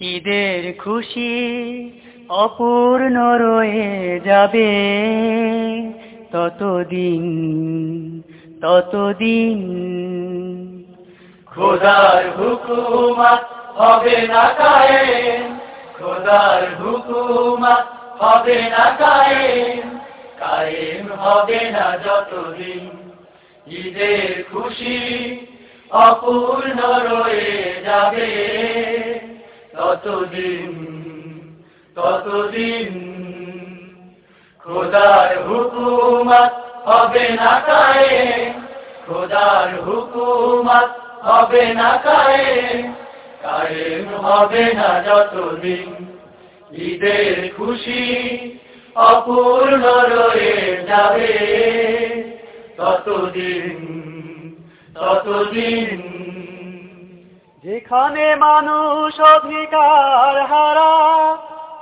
ঈদের খুশি অপূর্ণ রয়ে যাবে। ততদিন ততদিন। খোদার হুকুমত হবে না কায়ে খোদার হুকুমত হবে না কায়েম। কায়েম হবে না যতদিন। ঈদের খুশি অপূর্ণ রয়ে যাবে। ততদিন ততদিন খোদার হুকুমত হবে না কায়েম, খোদার হুকুমত হবে না কায়েম কায়েম হবে না যতদিন। ঈদের খুশি অপূর্ণ রয়ে যাবে। ততদিন ততদিন যেখানে মানুষ অধিকার হারা,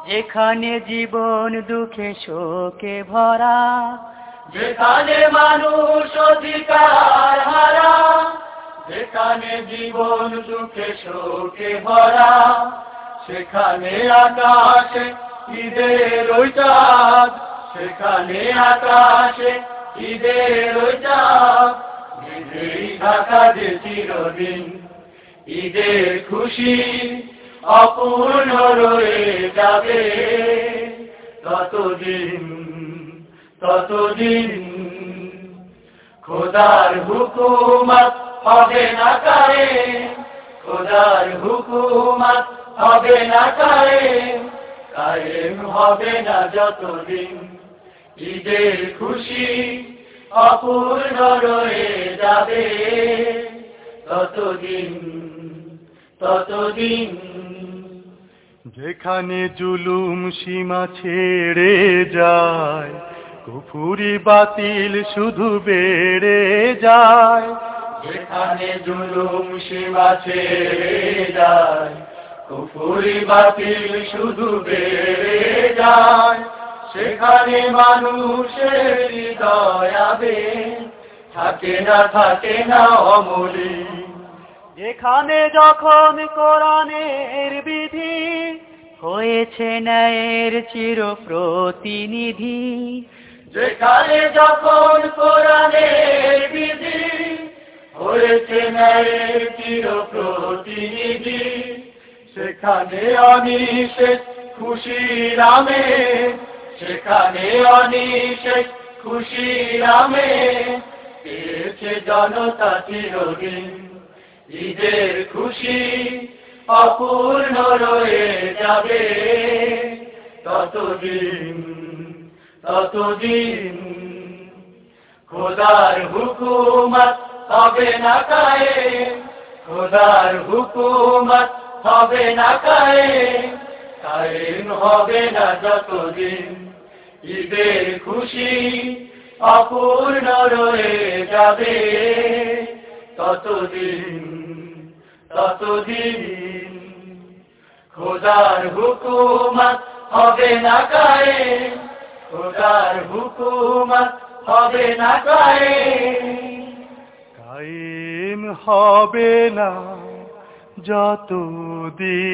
যেখানে জীবন দুঃখে শোকে ভরা, যেখানে মানুষ অধিকার হারা, যেখানে জীবন দুঃখে শোকে ভরা, সেখানে আকাশে ঈদের ওই সেখানে আকাশে ঈদের ঢাকা যে চিরদিন ঈদের খুশি অপূর্ণ রয়ে যাবে। ততদিন ততদিন খোদার হুকুমত হবে না কারে, খোদার হুকুমত হবে না কারে, কায়েম হবে না যতদিন। ঈদের খুশি অপূর্ণ রয়ে যাবে। ততদিন ততদিন যেখানে জুলুম সীমা ছেড়ে যায় কুফুরি বাতিল শুধু বেড়ে যায়। যেখানে জুলুম সীমা ছেড়ে যায় কুফুরি বাতিল শুধু বেড়ে যায়। সেখানে মানুষের হৃদয় আবে থাকে না থাকে না অমলি যেখানে যখন কোরআনের বিধি হয়েছে ন্যায়ের চির প্রতিনিধি যেখানে যখন কোরআনের বিধি হয়েছে ন্যায়ের চির প্রতিনিধি সেখানে অনিশেষ খুশি রামে সেখানে অনিশেষ খুশি রামে পেয়েছে জনতা চিরদিন ঈদের খুশি অপূর্ণ রয়ে যাবে। ততদিন ততদিন খোদার হুকুমত হবে না কায়ে খোদার হুকুমত হবে না কায়ে কায়েম হবে না যতদিন, ঈদের খুশি অপূর্ণ রয়ে যাবে। ততদিন ততদিন খোদার হুকুমত হবে না গায়ে খোদার হুকুমত হবে না গায়ে কায়েম হবে না যতদিন।